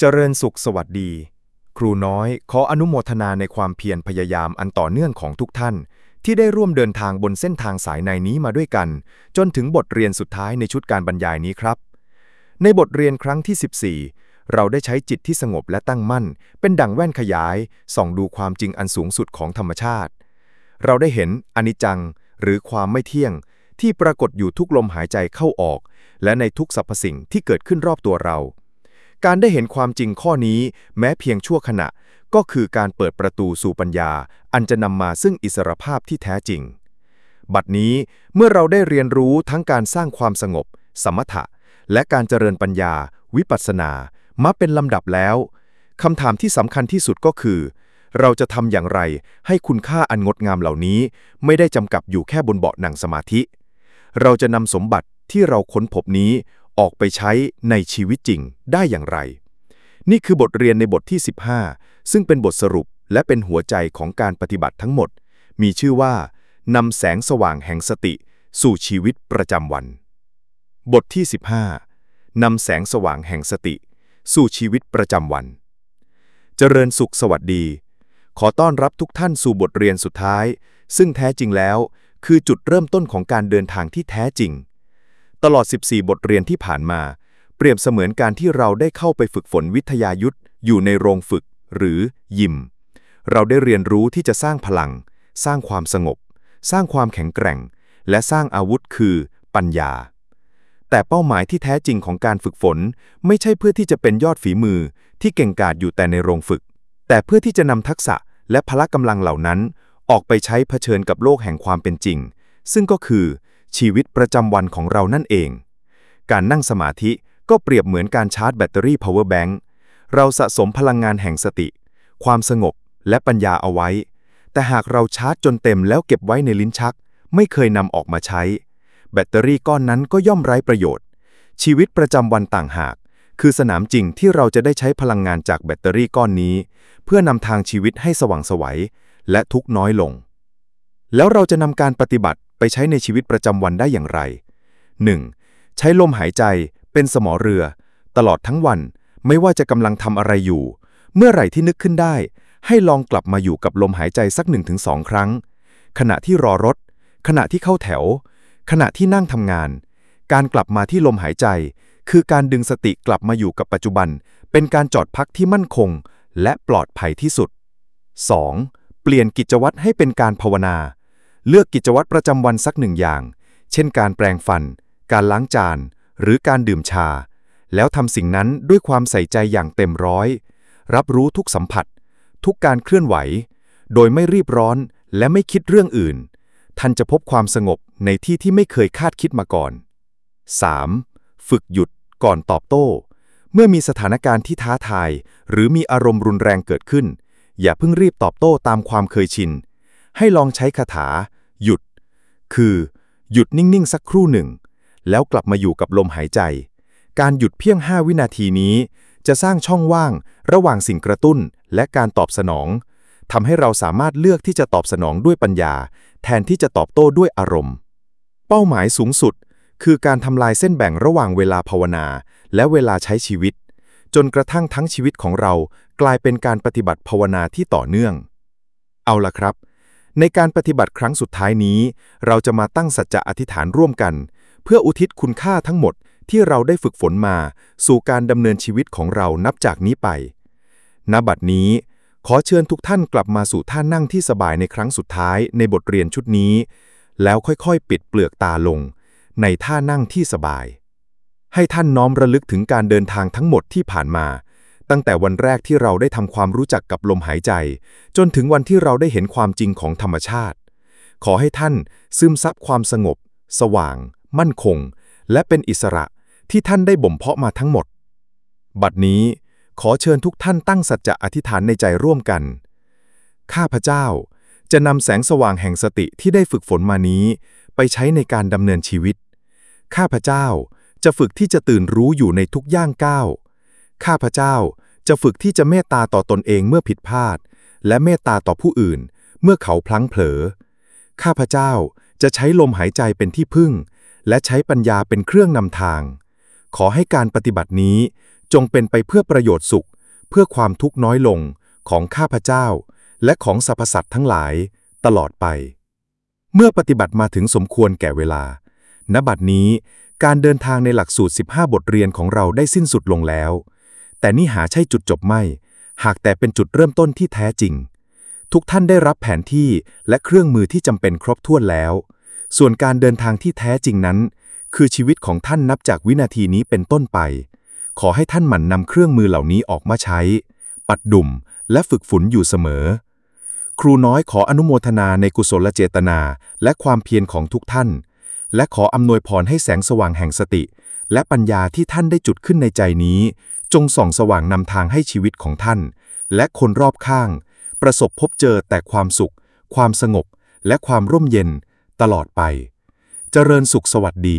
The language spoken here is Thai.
เจริญสุขสวัสดี ครูน้อยขออนุโมทนาในความเพียรพยายามอันต่อเนื่องของทุกท่าน ที่ได้ร่วมเดินทางบนเส้นทางสายในนี้มาด้วยกัน จนถึงบทเรียนสุดท้ายในชุดการบรรยายนี้ครับ ในบทเรียนครั้งที่ 14 เราได้ใช้จิตที่สงบและตั้งมั่น เป็นดั่งแว่นขยายส่องดูความจริงอันสูงสุดของธรรมชาติ เราได้เห็นอนิจจัง หรือความไม่เที่ยง ที่ปรากฏอยู่ทุกลมหายใจเข้าออก และในทุกสรรพสิ่งที่เกิดขึ้นรอบตัวเรา การได้เห็นความจริงข้อนี้ แม้เพียงชั่วขณะ ก็คือการเปิดประตูสู่ปัญญา อันจะนำมาซึ่งอิสรภาพที่แท้จริง บัดนี้เมื่อเราได้เรียนรู้ทั้งการสร้างความสงบ สมถะ และการเจริญปัญญา วิปัสสนา มาเป็นลำดับแล้วคำถามที่สำคัญที่สุดก็คือ เราจะทำอย่างไรให้คุณค่าอันงดงามเหล่านี้ ไม่ได้จำกัดอยู่แค่บนเบาะหนังสมาธิ เราจะนำสมบัติที่เราค้นพบนี้ ออกไปใช้ในชีวิตจริงได้อย่างไร นี่คือบทเรียนในบทที่ 15 ซึ่งเป็นบทสรุปและเป็นหัวใจของการปฏิบัติทั้งหมด มีชื่อว่านำแสงสว่างแห่งสติ สู่ชีวิตประจำวัน บทที่ 15นำแสงสว่างแห่งสติ สู่ชีวิตประจำวัน เจริญสุขสวัสดี ขอต้อนรับทุกท่านสู่บทเรียนสุดท้าย ซึ่งแท้จริงแล้ว คือจุดเริ่มต้นของการเดินทางที่แท้จริง ตลอด 14 บทเรียนที่ผ่านมา เปรียบเสมือนการที่เราได้เข้าไปฝึกฝนวิทยายุทธ์อยู่ในโรงฝึก หรือยิม เราได้เรียนรู้ที่จะสร้างพลัง สร้างความสงบ สร้างความแข็งแกร่ง และสร้างอาวุธคือ ปัญญา แต่เป้าหมายที่แท้จริงของการฝึกฝน ไม่ใช่เพื่อที่จะเป็นยอดฝีมือที่เก่งกาจอยู่แต่ในโรงฝึก แต่เพื่อที่จะนำทักษะและพละกำลังเหล่านั้น ออกไปใช้เผชิญกับโลกแห่งความเป็นจริง ซึ่งก็คือ ชีวิตประจำวันของเรานั่นเอง การนั่งสมาธิก็เปรียบเหมือนการชาร์จแบตเตอรี่ power bank เราสะสมพลังงานแห่งสติ ความสงบและปัญญาเอาไว้ แต่หากเราชาร์จจนเต็มแล้วเก็บไว้ในลิ้นชัก ไม่เคยนำออกมาใช้ แบตเตอรี่ก้อนนั้นก็ย่อมไร้ประโยชน์ ชีวิตประจำวันต่างหาก คือสนามจริงที่เราจะได้ใช้พลังงานจากแบตเตอรี่ก้อนนี้ เพื่อนำทางชีวิตให้สว่างไสวัยและทุกน้อยลง แล้วเราจะนำการปฏิบัติ ไปใช้ในชีวิตประจำวันได้อย่างไร 1. ใช้ลมหายใจเป็นสมอเรือ ตลอดทั้งวัน ไม่ว่าจะกำลังทำอะไรอยู่ เมื่อไหร่ที่นึกขึ้นได้ ให้ลองกลับมาอยู่กับลมหายใจสัก 1-2 ครั้ง ขณะที่รอรถ ขณะที่เข้าแถว ขณะที่นั่งทำงาน การกลับมาที่ลมหายใจ คือการดึงสติกลับมาอยู่กับปัจจุบัน เป็นการจอดพักที่มั่นคง และปลอดภัยที่สุด 2. เปลี่ยนกิจวัตรให้เป็นการภาวนา เลือกกิจวัตรประจำวันสักหนึ่งอย่าง เช่นการแปรงฟัน การล้างจาน หรือการดื่มชา แล้วทำสิ่งนั้นด้วยความใส่ใจอย่างเต็มร้อย รับรู้ทุกสัมผัส ทุกการเคลื่อนไหว โดยไม่รีบร้อนและไม่คิดเรื่องอื่น ท่านจะพบความสงบในที่ที่ไม่เคยคาดคิดมาก่อน 3. ฝึกหยุดก่อนตอบโต้ เมื่อมีสถานการณ์ที่ท้าทาย หรือมีอารมณ์รุนแรงเกิดขึ้น อย่าเพิ่งรีบตอบโต้ตามความเคยชิน ให้ลองใช้คาถา หยุด คือ หยุดนิ่ง ๆ สักครู่หนึ่ง แล้วกลับมาอยู่กับลมหายใจ การหยุดเพียง 5 วินาทีนี้ จะสร้างช่องว่าง ระหว่างสิ่งกระตุ้นและการตอบสนองทำให้เราสามารถเลือกที่จะตอบสนองด้วยปัญญา แทนที่จะตอบโต้ด้วยอารมณ์ เป้าหมายสูงสุด คือการทำลายเส้นแบ่งระหว่างเวลาภาวนา และเวลาใช้ชีวิต จนกระทั่งทั้งชีวิตของเรากลายเป็นการปฏิบัติภาวนาที่ต่อเนื่อง เอาละครับ ในการปฏิบัติครั้งสุดท้ายนี้ เราจะมาตั้งสัจจะอธิษฐานร่วมกัน เพื่ออุทิศคุณค่าทั้งหมดที่เราได้ฝึกฝนมา สู่การดำเนินชีวิตของเรานับจากนี้ไป ณ บัดนี้ ขอเชิญทุกท่านกลับมาสู่ท่านั่งที่สบายในครั้งสุดท้ายในบทเรียนชุดนี้ แล้วค่อยๆ ปิดเปลือกตาลง ในท่านั่งที่สบาย ให้ท่านน้อมระลึกถึงการเดินทางทั้งหมดที่ผ่านมา ตั้งแต่วันแรกที่เราได้ทำความรู้จักกับลมหายใจ จนถึงวันที่เราได้เห็นความจริงของธรรมชาติ ขอให้ท่านซึมซับความสงบ สว่าง มั่นคง และเป็นอิสระที่ท่านได้บ่มเพาะมาทั้งหมด บัดนี้ขอเชิญทุกท่านตั้งสัจจะอธิษฐานในใจร่วมกัน ข้าพเจ้าจะนำแสงสว่างแห่งสติที่ได้ฝึกฝนมานี้ ไปใช้ในการดำเนินชีวิต ข้าพเจ้าจะฝึกที่จะตื่นรู้อยู่ในทุกย่างก้าว ข้าพเจ้า จะฝึกที่จะเมตตาต่อตนเองเมื่อผิดพลาด และเมตตาต่อผู้อื่น เมื่อเขาพลั้งเผลอ ข้าพเจ้าจะใช้ลมหายใจเป็นที่พึ่ง และใช้ปัญญาเป็นเครื่องนำทาง ขอให้การปฏิบัตินี้จงเป็นไปเพื่อประโยชน์สุข เพื่อความทุกข์น้อยลงของข้าพเจ้า และของสรรพสัตว์ทั้งหลาย ตลอดไป เมื่อปฏิบัติมาถึงสมควรแก่เวลา ณ บัดนี้การเดินทางในหลักสูตร 15 บทเรียนของเราได้สิ้นสุดลงแล้ว แต่นี่หาใช่จุดจบไม่ หากแต่เป็นจุดเริ่มต้นที่แท้จริง ทุกท่านได้รับแผนที่และเครื่องมือที่จำเป็นครบถ้วนแล้ว ส่วนการเดินทางที่แท้จริงนั้น คือชีวิตของท่านนับจากวินาทีนี้เป็นต้นไป ขอให้ท่านหมั่นนำเครื่องมือเหล่านี้ออกมาใช้ ปัดดุ่มและฝึกฝนอยู่เสมอ ครูน้อยขออนุโมทนาในกุศลเจตนาและความเพียรของทุกท่าน และขออำนวยพรให้แสงสว่างแห่งสติ และปัญญาที่ท่านได้จุดขึ้นในใจนี้ จงส่องสว่างนำทางให้ชีวิตของท่าน และคนรอบข้าง ประสบพบเจอแต่ความสุข ความสงบ และความร่มเย็น ตลอดไป เจริญสุขสวัสดี